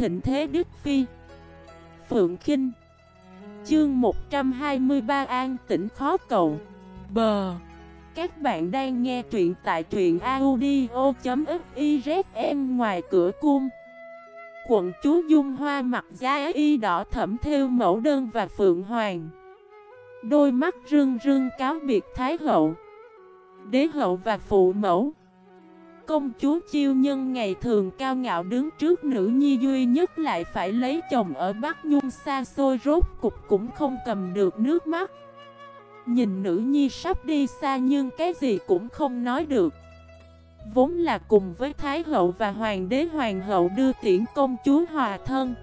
thịnh thế Đức Phi. Phượng Kinh. Chương 123 An tỉnh khó cầu. Bờ Các bạn đang nghe truyện tại truyện audio.xyzm em ngoài cửa cung. Quận chúa Dung Hoa mặc giá y đỏ thẩm theo mẫu đơn và phượng hoàng. Đôi mắt rưng rưng cáo biệt Thái hậu. Đế hậu và phụ mẫu. Công chúa chiêu nhân ngày thường cao ngạo đứng trước nữ nhi duy nhất lại phải lấy chồng ở Bắc Nhung xa xôi, rốt cục cũng không cầm được nước mắt. Nhìn nữ nhi sắp đi xa nhưng cái gì cũng không nói được. Vốn là cùng với Thái hậu và Hoàng đế, Hoàng hậu đưa tiễn công chúa hòa thân.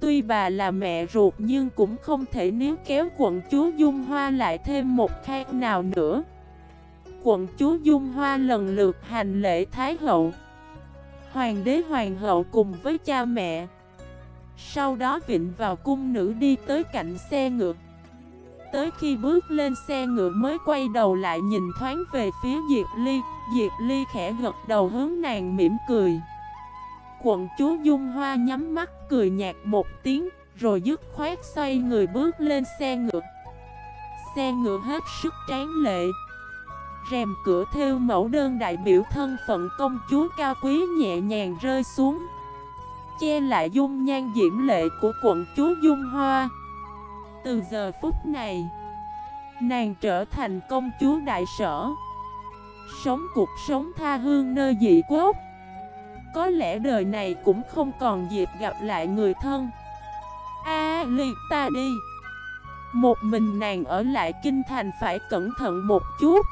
Tuy bà là mẹ ruột nhưng cũng không thể níu kéo quận chúa Dung Hoa lại thêm một khác nào nữa. Quận chúa Dung Hoa lần lượt hành lễ Thái hậu. Hoàng đế Hoàng hậu cùng với cha mẹ. Sau đó vịnh vào cung nữ đi tới cạnh xe ngựa. Tới khi bước lên xe ngựa mới quay đầu lại nhìn thoáng về phía Diệp Ly. Diệp Ly khẽ gật đầu hướng nàng mỉm cười. Quận chúa Dung Hoa nhắm mắt cười nhạt một tiếng, Rồi dứt khoát xoay người bước lên xe ngựa. Xe ngựa hết sức tráng lệ. Rèm cửa theo mẫu đơn đại biểu thân phận công chúa cao quý nhẹ nhàng rơi xuống. Che lại dung nhan diễm lệ của quận chúa Dung Hoa. Từ giờ phút này, Nàng trở thành công chúa đại sở. Sống cuộc sống tha hương nơi dị quốc. Có lẽ đời này cũng không còn dịp gặp lại người thân. A liệt ta đi. Một mình nàng ở lại kinh thành phải cẩn thận một chút.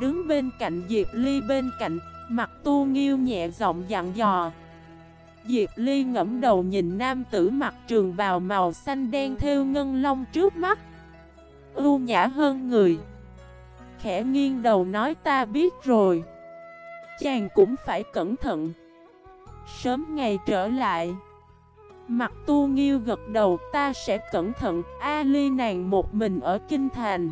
Đứng bên cạnh Diệp Ly bên cạnh, Mặt tu nghiêu nhẹ giọng dặn dò. Diệp Ly ngẫm đầu nhìn nam tử mặt trường bào màu xanh đen theo ngân long trước mắt. Ưu nhã hơn người. Khẽ nghiêng đầu nói ta biết rồi. Chàng cũng phải cẩn thận. Sớm ngày trở lại. Mặt tu nghiêu gật đầu, ta sẽ cẩn thận. A ly nàng một mình ở kinh thành.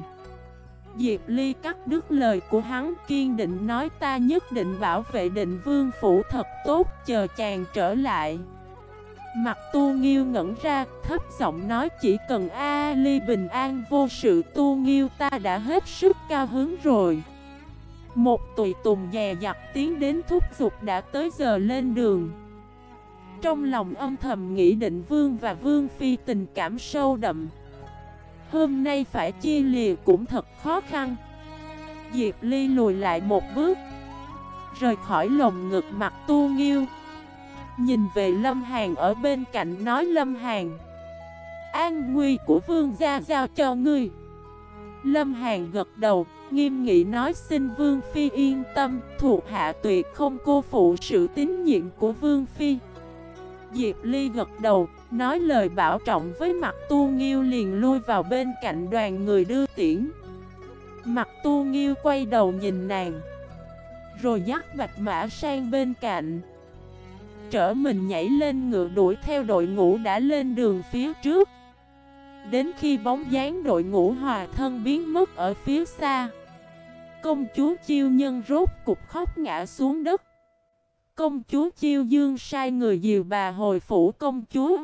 Diệp Ly cắt đứt lời của hắn, kiên định nói, ta nhất định bảo vệ định vương phủ thật tốt, chờ chàng trở lại. Mặt tu nghiêu ngẩn ra, thấp giọng nói, chỉ cần A Ly bình an, vô sự tu nghiêu ta đã hết sức cao hứng rồi. Một tùy tùng dè dặt tiến đến thúc giục đã tới giờ lên đường. Trong lòng âm thầm nghĩ định vương và vương phi tình cảm sâu đậm. Hôm nay phải chia lìa cũng thật khó khăn. Diệp Ly lùi lại một bước, Rời khỏi lồng ngực mặt tu nghiêu. Nhìn về Lâm Hàn ở bên cạnh nói, Lâm Hàn, An nguy của vương gia giao cho ngươi. Lâm Hàn gật đầu, Nghiêm nghị nói, xin Vương Phi yên tâm, Thuộc hạ tuyệt không cô phụ sự tín nhiệm của Vương Phi. Diệp Ly gật đầu Nói lời bảo trọng với mặt tu nghiêu liền lui vào bên cạnh đoàn người đưa tiễn. Mặt tu nghiêu quay đầu nhìn nàng, Rồi dắt bạch mã sang bên cạnh. Trở mình nhảy lên ngựa đuổi theo đội ngũ đã lên đường phía trước. Đến khi bóng dáng đội ngũ hòa thân biến mất ở phía xa, Công chúa chiêu nhân rốt cục khóc ngã xuống đất. Công chúa chiêu dương sai người dìu bà hồi phủ công chúa.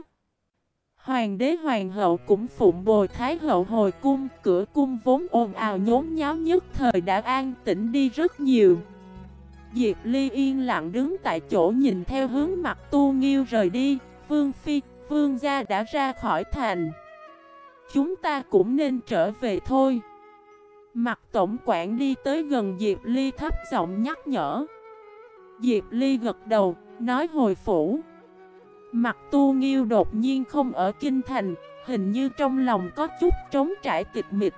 Hoàng đế hoàng hậu cũng phụng bồi thái hậu hồi cung Cửa cung vốn ồn ào nhốn nháo nhất thời đã an tĩnh đi rất nhiều. Diệp Ly yên lặng đứng tại chỗ nhìn theo hướng mặt tu nghiêu rời đi Vương Phi, Vương gia đã ra khỏi thành. Chúng ta cũng nên trở về thôi. Mặt tổng quản đi tới gần Diệp Ly thấp giọng nhắc nhở. Diệp Ly gật đầu, nói hồi phủ. Mặt tu nghiêu đột nhiên không ở kinh thành, Hình như trong lòng có chút trống trải tịch mịch.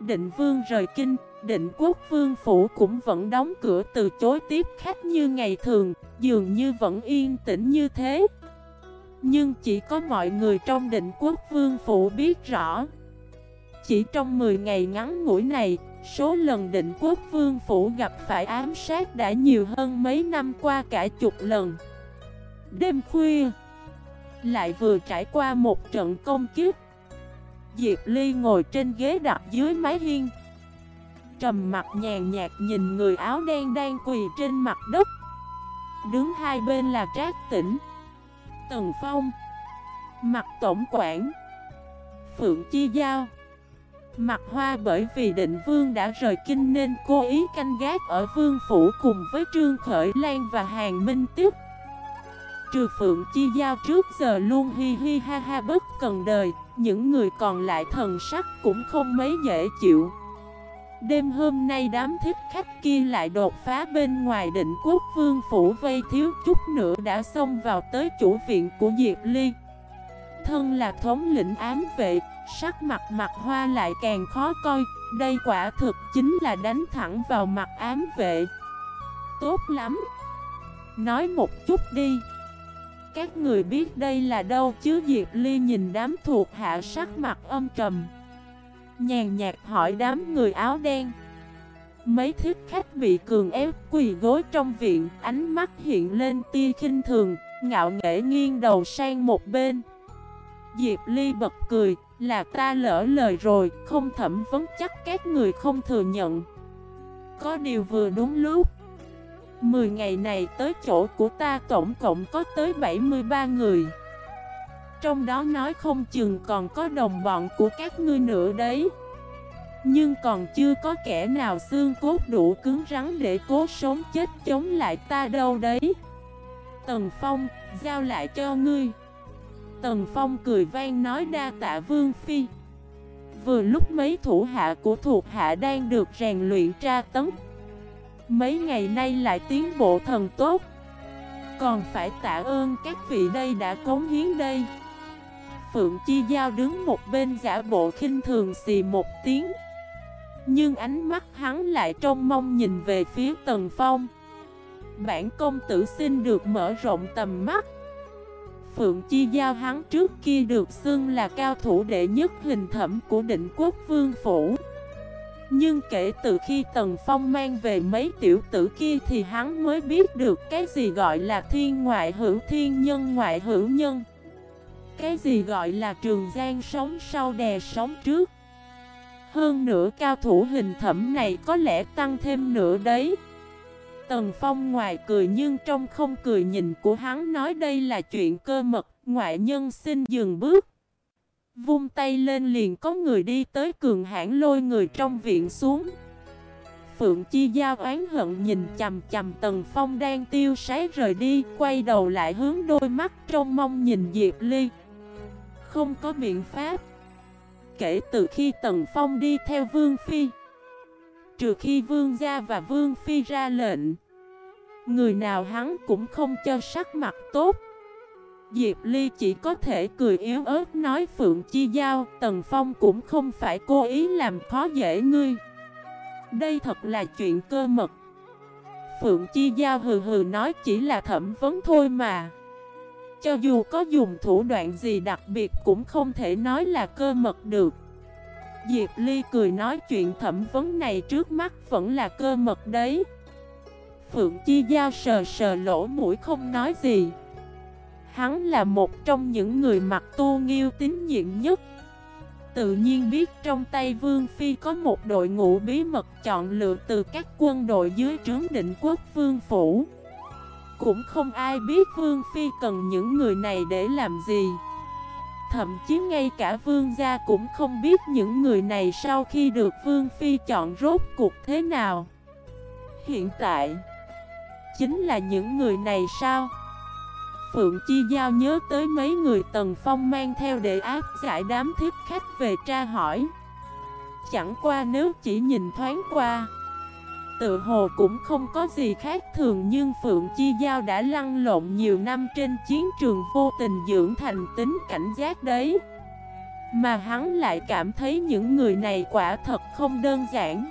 Định vương rời kinh, Định quốc vương phủ cũng vẫn đóng cửa từ chối tiếp khách như ngày thường, Dường như vẫn yên tĩnh như thế. Nhưng chỉ có mọi người trong định quốc vương phủ biết rõ. Chỉ trong 10 ngày ngắn ngủi này, Số lần định quốc vương phủ gặp phải ám sát đã nhiều hơn mấy năm qua cả chục lần. Đêm khuya, Lại vừa trải qua một trận công kiếp. Diệp Ly ngồi trên ghế đặt dưới mái hiên, Trầm mặt nhàn nhạt nhìn người áo đen đang quỳ trên mặt đất. Đứng hai bên là Trác Tĩnh, Tần Phong Mặt Tổng quản, Phượng Chi Giao. Mặt Hoa bởi vì định vương đã rời kinh nên cố ý canh gác ở vương phủ cùng với Trương Khởi Lan và Hàng Minh Tiếp. Trừ Phượng Chi Giao trước giờ luôn hi hi ha ha bất cần đời Những người còn lại thần sắc cũng không mấy dễ chịu. Đêm hôm nay đám thích khách kia lại đột phá bên ngoài định quốc vương phủ vây thiếu chút nữa đã xông vào tới chủ viện của Diệp Ly. Thân là thống lĩnh ám vệ, sắc mặt mặt hoa lại càng khó coi Đây quả thực chính là đánh thẳng vào mặt ám vệ. Tốt lắm. Nói một chút đi. Các người biết đây là đâu? Chứ Diệp Ly nhìn đám thuộc hạ sắc mặt âm trầm. Nhàn nhạt hỏi đám người áo đen. Mấy thiết khách bị cường ép, quỳ gối trong viện, Ánh mắt hiện lên tia khinh thường, Ngạo nghễ nghiêng đầu sang một bên. Diệp Ly bật cười, Là ta lỡ lời rồi, Không thẩm vấn chắc các người không thừa nhận. Có điều vừa đúng lúc Mười ngày này tới chỗ của ta tổng cộng có tới 73 người. Trong đó nói không chừng còn có đồng bọn của các ngươi nữa đấy. Nhưng còn chưa có kẻ nào xương cốt đủ cứng rắn để cố sống chết chống lại ta đâu đấy. Tần Phong, giao lại cho ngươi. Tần Phong cười vang nói đa tạ Vương Phi. Vừa lúc mấy thủ hạ của thuộc hạ đang được rèn luyện tra tấn Mấy ngày nay lại tiến bộ thần tốt. Còn phải tạ ơn các vị đây đã cống hiến đây. Phượng Chi Giao đứng một bên giả bộ khinh thường xì một tiếng. Nhưng ánh mắt hắn lại trông mong nhìn về phía Tần Phong. Bản công tử xin được mở rộng tầm mắt. Phượng Chi Giao hắn trước kia được xưng là cao thủ đệ nhất hình thẩm của định quốc vương phủ. Nhưng kể từ khi Tần Phong mang về mấy tiểu tử kia thì hắn mới biết được cái gì gọi là thiên ngoại hữu thiên nhân ngoại hữu nhân. Cái gì gọi là trường gian sống sau đè sống trước. Hơn nữa cao thủ hình thẩm này có lẽ tăng thêm nữa đấy. Tần Phong ngoài cười nhưng trong không cười nhìn của hắn nói đây là chuyện cơ mật, Ngoại nhân xin dừng bước. Vung tay lên liền có người đi tới cường hãn lôi người trong viện xuống. Phượng Chi Giao oán hận nhìn chầm chầm Tần Phong đang tiêu sái rời đi, Quay đầu lại hướng đôi mắt trong mong nhìn Diệp Ly. Không có biện pháp. Kể từ khi Tần Phong đi theo Vương Phi, Trừ khi Vương Gia và Vương Phi ra lệnh, Người nào hắn cũng không cho sắc mặt tốt. Diệp Ly chỉ có thể cười yếu ớt nói Phượng Chi Giao, Tần Phong cũng không phải cố ý làm khó dễ ngươi. Đây thật là chuyện cơ mật. Phượng Chi Giao hừ hừ nói chỉ là thẩm vấn thôi mà. Cho dù có dùng thủ đoạn gì đặc biệt cũng không thể nói là cơ mật được. Diệp Ly cười nói chuyện thẩm vấn này trước mắt vẫn là cơ mật đấy. Phượng Chi Giao sờ sờ lỗ mũi không nói gì. Hắn là một trong những người mặc tu nghiêu tín nhiệm nhất. Tự nhiên biết trong tay Vương Phi có một đội ngũ bí mật chọn lựa từ các quân đội dưới trướng định quốc Vương Phủ. Cũng không ai biết Vương Phi cần những người này để làm gì. Thậm chí ngay cả Vương gia cũng không biết những người này sau khi được Vương Phi chọn rốt cuộc thế nào. Hiện tại, Chính là những người này sao? Phượng Chi Giao nhớ tới mấy người Tần Phong mang theo để áp giải đám thiết khách về tra hỏi Chẳng qua nếu chỉ nhìn thoáng qua tự hồ cũng không có gì khác thường nhưng Phượng Chi Giao đã lăn lộn nhiều năm trên chiến trường vô tình dưỡng thành tính cảnh giác đấy. Mà hắn lại cảm thấy những người này quả thật không đơn giản.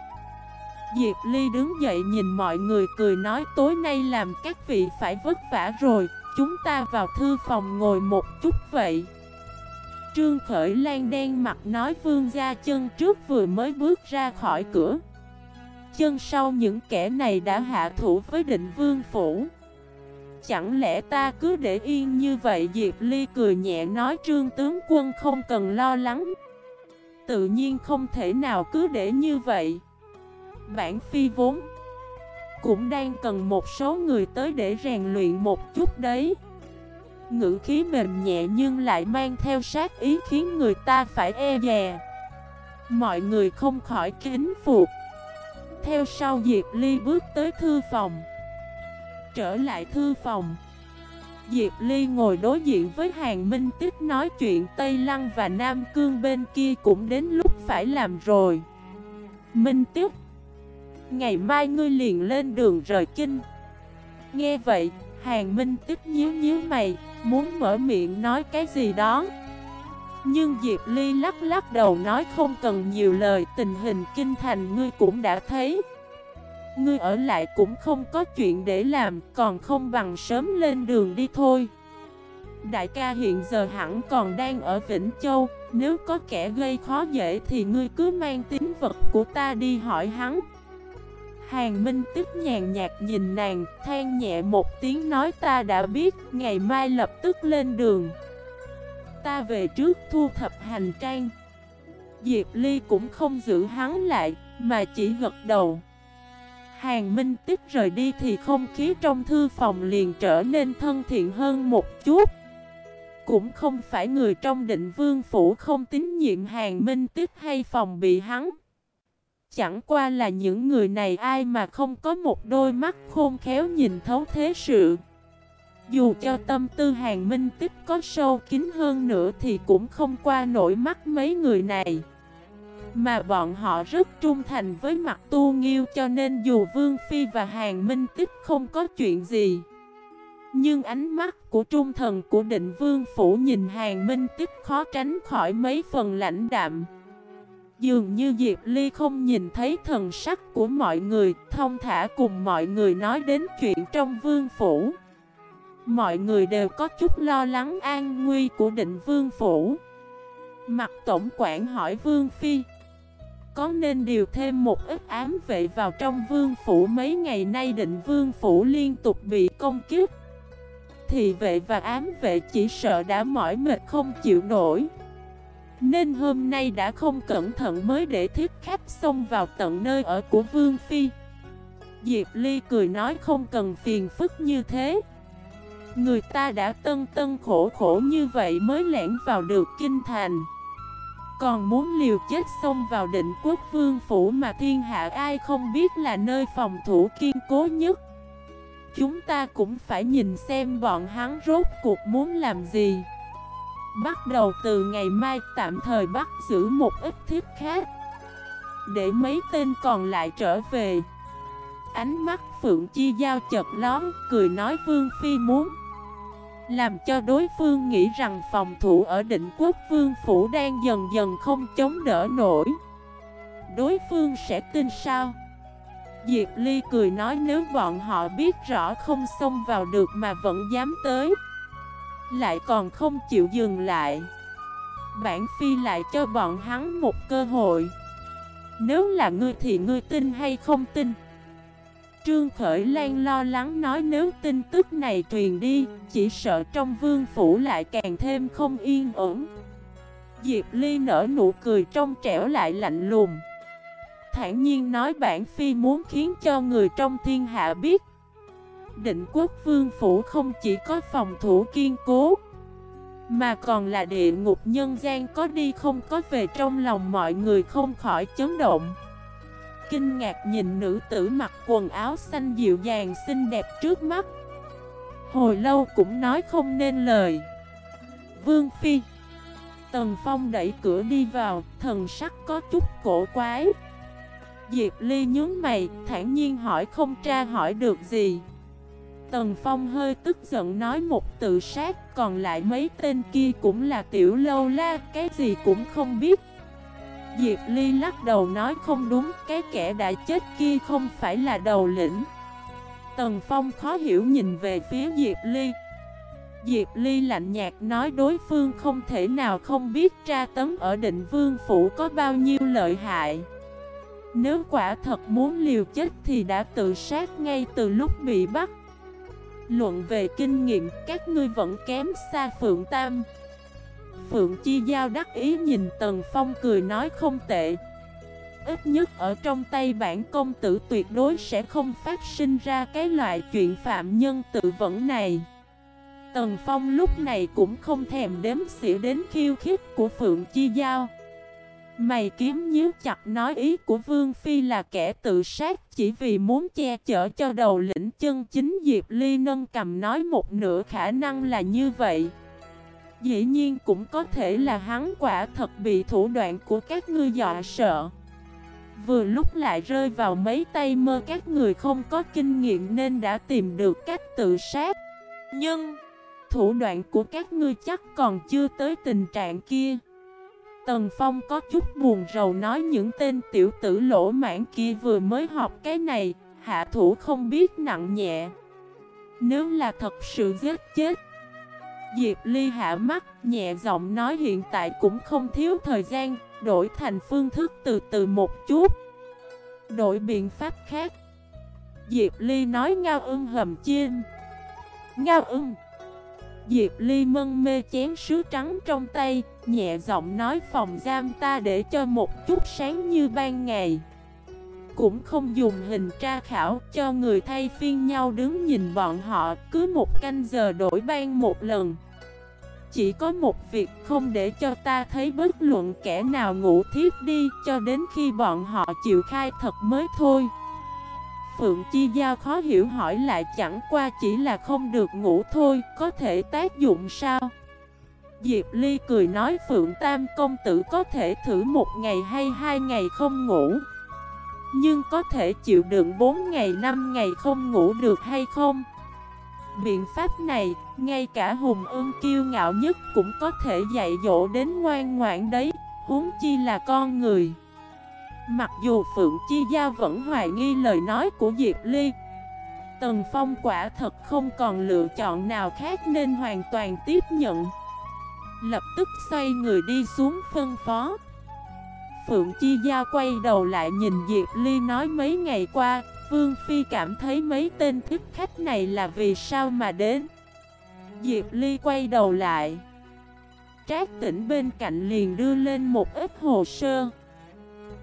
Diệp Ly đứng dậy nhìn mọi người cười nói tối nay làm các vị phải vất vả rồi, chúng ta vào thư phòng ngồi một chút vậy. Trương Khởi Lan đen mặt nói vương ra chân trước vừa mới bước ra khỏi cửa. Chân sau những kẻ này đã hạ thủ với định vương phủ. Chẳng lẽ ta cứ để yên như vậy? Diệp Ly cười nhẹ nói trương tướng quân không cần lo lắng. Tự nhiên không thể nào cứ để như vậy. Bản phi vốn cũng đang cần một số người tới để rèn luyện một chút đấy. Ngữ khí mềm nhẹ nhưng lại mang theo sát ý khiến người ta phải e dè. Mọi người không khỏi kính phục. Theo sau Diệp Ly bước tới thư phòng. Trở lại thư phòng. Diệp Ly ngồi đối diện với Hàng Minh Tích nói chuyện Tây Lăng và Nam Cương bên kia cũng đến lúc phải làm rồi. Minh Tích Ngày mai ngươi liền lên đường rời kinh. Nghe vậy, Hàng Minh tức nhíu nhíu mày Muốn mở miệng nói cái gì đó. Nhưng Diệp Ly lắc lắc đầu nói không cần nhiều lời Tình hình kinh thành ngươi cũng đã thấy. Ngươi ở lại cũng không có chuyện để làm Còn không bằng sớm lên đường đi thôi. Đại ca hiện giờ hẳn còn đang ở Vĩnh Châu Nếu có kẻ gây khó dễ thì ngươi cứ mang tín vật của ta đi hỏi hắn. Hàng Minh tức nhàn nhạt nhìn nàng, than nhẹ một tiếng nói ta đã biết, ngày mai lập tức lên đường. Ta về trước thu thập hành trang. Diệp Ly cũng không giữ hắn lại, mà chỉ gật đầu. Hàng Minh Tích rời đi thì không khí trong thư phòng liền trở nên thân thiện hơn một chút. Cũng không phải người trong định vương phủ không tín nhiệm Hàng Minh Tích hay phòng bị hắn. Chẳng qua là những người này ai mà không có một đôi mắt khôn khéo nhìn thấu thế sự. Dù cho tâm tư hàng minh tích có sâu kín hơn nữa thì cũng không qua nổi mắt mấy người này. Mà bọn họ rất trung thành với mặt tu nghiêu cho nên dù Vương Phi và Hàng Minh Tích không có chuyện gì. Nhưng ánh mắt của trung thần của định Vương Phủ nhìn Hàng Minh Tích khó tránh khỏi mấy phần lãnh đạm. Dường như Diệp Ly không nhìn thấy thần sắc của mọi người, thông thả cùng mọi người nói đến chuyện trong vương phủ. Mọi người đều có chút lo lắng an nguy của định vương phủ. Mặt tổng quản hỏi vương phi, có nên điều thêm một ít ám vệ vào trong vương phủ mấy ngày nay định vương phủ liên tục bị công kiếp. Thì vệ và ám vệ chỉ sợ đã mỏi mệt không chịu nổi. Nên hôm nay đã không cẩn thận mới để thiết khách xông vào tận nơi ở của Vương Phi. Diệp Ly cười nói không cần phiền phức như thế. Người ta đã tân tân khổ khổ như vậy mới lẻn vào được kinh thành. Còn muốn liều chết xông vào định quốc vương phủ mà thiên hạ ai không biết là nơi phòng thủ kiên cố nhất. Chúng ta cũng phải nhìn xem bọn hắn rốt cuộc muốn làm gì. Bắt đầu từ ngày mai, tạm thời bắt giữ một ít thiết khác. Để mấy tên còn lại trở về. Ánh mắt Phượng Chi Giao chật lón, Cười nói Vương Phi muốn. Làm cho đối phương nghĩ rằng phòng thủ ở định quốc Vương Phủ đang dần dần không chống đỡ nổi. Đối phương sẽ tin sao? Diệp Ly cười nói nếu bọn họ biết rõ không xông vào được mà vẫn dám tới lại còn không chịu dừng lại. Bản phi lại cho bọn hắn một cơ hội. Nếu là ngươi thì ngươi tin hay không tin? Trương Khởi Lan lo lắng nói nếu tin tức này truyền đi, Chỉ sợ trong vương phủ lại càng thêm không yên ổn. Diệp Ly nở nụ cười trong trẻo lại lạnh lùng. Thản nhiên nói bản phi muốn khiến cho người trong thiên hạ biết định quốc vương phủ không chỉ có phòng thủ kiên cố Mà còn là địa ngục nhân gian có đi không có về trong lòng mọi người không khỏi chấn động. Kinh ngạc nhìn nữ tử mặc quần áo xanh dịu dàng xinh đẹp trước mắt. Hồi lâu cũng nói không nên lời. Vương Phi Tần Phong đẩy cửa đi vào, thần sắc có chút cổ quái. Diệp Ly nhướng mày, thản nhiên hỏi không tra hỏi được gì. Tần Phong hơi tức giận nói một tự sát, Còn lại mấy tên kia cũng là tiểu lâu la, Cái gì cũng không biết. Diệp Ly lắc đầu nói không đúng, Cái kẻ đã chết kia không phải là đầu lĩnh. Tần Phong khó hiểu nhìn về phía Diệp Ly. Diệp Ly lạnh nhạt nói đối phương không thể nào không biết tra tấn ở định vương phủ có bao nhiêu lợi hại. Nếu quả thật muốn liều chết thì đã tự sát ngay từ lúc bị bắt. Luận về kinh nghiệm, các ngươi vẫn kém xa Phượng Tam. Phượng Chi Giao đắc ý nhìn Tần Phong cười nói không tệ. Ít nhất ở trong tay bản công tử tuyệt đối sẽ không phát sinh ra cái loại chuyện phạm nhân tự vẫn này. Tần Phong lúc này cũng không thèm đếm xỉa đến khiêu khích của Phượng Chi Giao. Mày kiếm nhíu chặt nói ý của Vương Phi là kẻ tự sát chỉ vì muốn che chở cho đầu lĩnh chân chính Diệp Ly nâng cầm nói một nửa khả năng là như vậy. Dĩ nhiên cũng có thể là hắn quả thật bị thủ đoạn của các ngươi dọa sợ. Vừa lúc lại rơi vào mấy tay mơ các người không có kinh nghiệm nên đã tìm được cách tự sát. Nhưng, thủ đoạn của các ngươi chắc còn chưa tới tình trạng kia. Tần Phong có chút buồn rầu nói những tên tiểu tử lỗ mãn kia vừa mới học cái này, hạ thủ không biết nặng nhẹ. Nếu là thật sự giết chết. Diệp Ly hạ mắt, nhẹ giọng nói hiện tại cũng không thiếu thời gian, đổi thành phương thức từ từ một chút. Đổi biện pháp khác. Diệp Ly nói ngao ưng hầm chim. Ngao ưng. Diệp Ly mân mê chén sứ trắng trong tay, nhẹ giọng nói phòng giam ta để cho một chút sáng như ban ngày. Cũng không dùng hình tra khảo cho người thay phiên nhau đứng nhìn bọn họ cứ một canh giờ đổi ban một lần. Chỉ có một việc không để cho ta thấy bất luận kẻ nào ngủ thiếp đi cho đến khi bọn họ chịu khai thật mới thôi. Phượng Chi Giao khó hiểu hỏi lại chẳng qua chỉ là không được ngủ thôi, có thể tác dụng sao? Diệp Ly cười nói Phượng Tam công tử có thể thử một ngày hay hai ngày không ngủ? Nhưng có thể chịu đựng bốn ngày năm ngày không ngủ được hay không? Biện pháp này, ngay cả hùng ưng kiêu ngạo nhất cũng có thể dạy dỗ đến ngoan ngoãn đấy Huống chi là con người. Mặc dù Phượng Chi gia vẫn hoài nghi lời nói của Diệp Ly Tần Phong quả thật không còn lựa chọn nào khác nên hoàn toàn tiếp nhận. Lập tức xoay người đi xuống phân phó. Phượng Chi gia quay đầu lại nhìn Diệp Ly nói mấy ngày qua, Vương Phi cảm thấy mấy tên thích khách này là vì sao mà đến? Diệp Ly quay đầu lại. Trác tỉnh bên cạnh liền đưa lên một ít hồ sơ.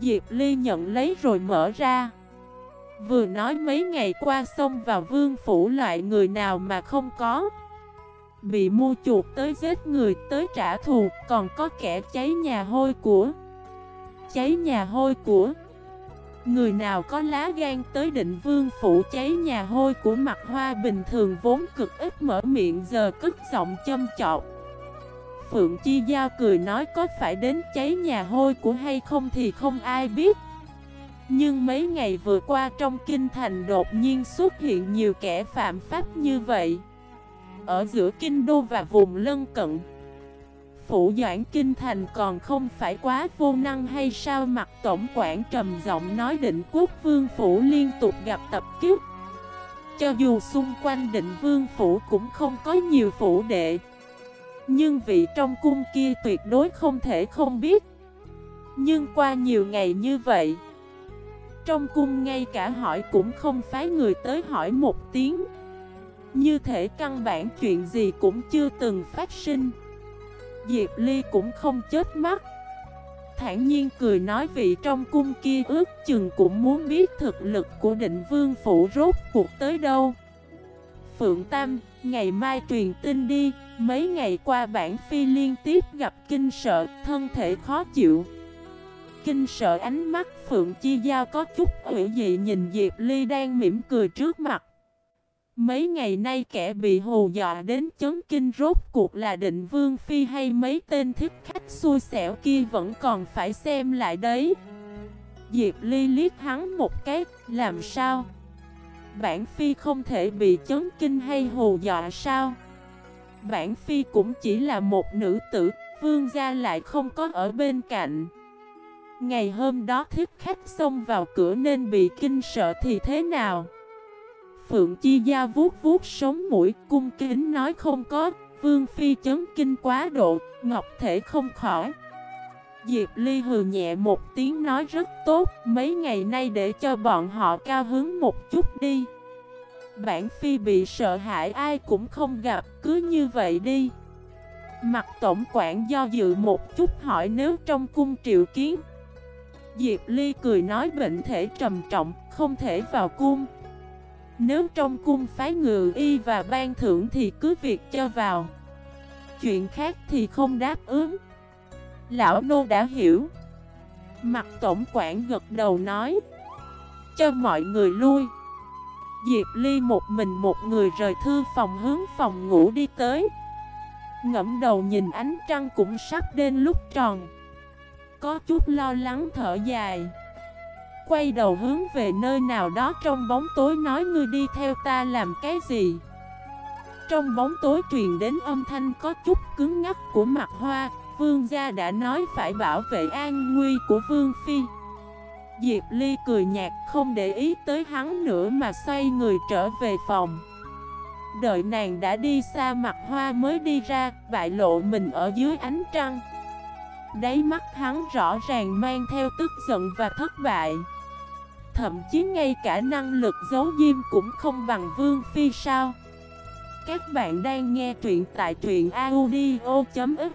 Diệp Ly nhận lấy rồi mở ra. Vừa nói mấy ngày qua xông vào vương phủ loại người nào mà không có. Bị mua chuột tới giết người, tới trả thù, Còn có kẻ cháy nhà hôi của. Cháy nhà hôi của. Người nào có lá gan tới định vương phủ cháy nhà hôi của mặt hoa bình thường vốn cực ít mở miệng giờ cất giọng châm chọc. Phượng Chi Giao cười nói có phải đến cháy nhà hôi của hay không thì không ai biết. Nhưng mấy ngày vừa qua trong kinh thành đột nhiên xuất hiện nhiều kẻ phạm pháp như vậy. Ở giữa kinh đô và vùng lân cận. Phủ Doãn Kinh Thành còn không phải quá vô năng hay sao? Mặt tổng quản trầm giọng nói định quốc vương phủ liên tục gặp tập kiếp Cho dù xung quanh định vương phủ cũng không có nhiều phủ đệ. Nhưng vị trong cung kia tuyệt đối không thể không biết. Nhưng qua nhiều ngày như vậy, Trong cung ngay cả hỏi cũng không phái người tới hỏi một tiếng. Như thể căn bản chuyện gì cũng chưa từng phát sinh. Diệp Ly cũng không chết mắt. Thản nhiên cười nói vị trong cung kia ước chừng cũng muốn biết thực lực của định vương phủ rốt cuộc tới đâu. Phượng Tam, ngày mai truyền tin đi. Mấy ngày qua bản phi liên tiếp gặp kinh sợ, thân thể khó chịu. Kinh sợ ánh mắt Phượng Chi Giao có chút hữu dị nhìn Diệp Ly đang mỉm cười trước mặt. Mấy ngày nay kẻ bị hù dọa đến chấn kinh rốt cuộc là định vương phi hay mấy tên thích khách xui xẻo kia vẫn còn phải xem lại đấy Diệp Ly liếc hắn một cái, làm sao? Bản phi không thể bị chấn kinh hay hù dọa sao? Bản Phi cũng chỉ là một nữ tử, vương gia lại không có ở bên cạnh. Ngày hôm đó thích khách xông vào cửa nên bị kinh sợ thì thế nào? Phượng Chi Gia vuốt vuốt sống mũi cung kính nói không có, Vương Phi chấn kinh quá độ, Ngọc thể không khỏi. Diệp Ly hừ nhẹ một tiếng nói rất tốt, mấy ngày nay để cho bọn họ cao hứng một chút đi. Bản phi bị sợ hãi ai cũng không gặp, cứ như vậy đi Mặt tổng quản do dự một chút hỏi nếu trong cung triệu kiến Diệp Ly cười nói bệnh thể trầm trọng, không thể vào cung nếu trong cung phái ngự y và ban thưởng thì cứ việc cho vào. Chuyện khác thì không đáp ứng. Lão nô đã hiểu. Mặt tổng quản gật đầu nói, Cho mọi người lui. Diệp Ly một mình một người rời thư phòng hướng phòng ngủ đi tới. Ngẫm đầu nhìn ánh trăng cũng sắp đến lúc tròn. Có chút lo lắng thở dài. Quay đầu hướng về nơi nào đó trong bóng tối nói ngươi đi theo ta làm cái gì. Trong bóng tối truyền đến âm thanh có chút cứng ngắc của mặt hoa Vương gia đã nói phải bảo vệ an nguy của Vương Phi. Diệp Ly cười nhạt không để ý tới hắn nữa mà xoay người trở về phòng. Đợi nàng đã đi xa mặt hoa mới đi ra, bại lộ mình ở dưới ánh trăng. Đáy mắt hắn rõ ràng mang theo tức giận và thất bại. Thậm chí ngay cả năng lực giấu diêm cũng không bằng Vương Phi sao? Các bạn đang nghe truyện tại truyện audio.fif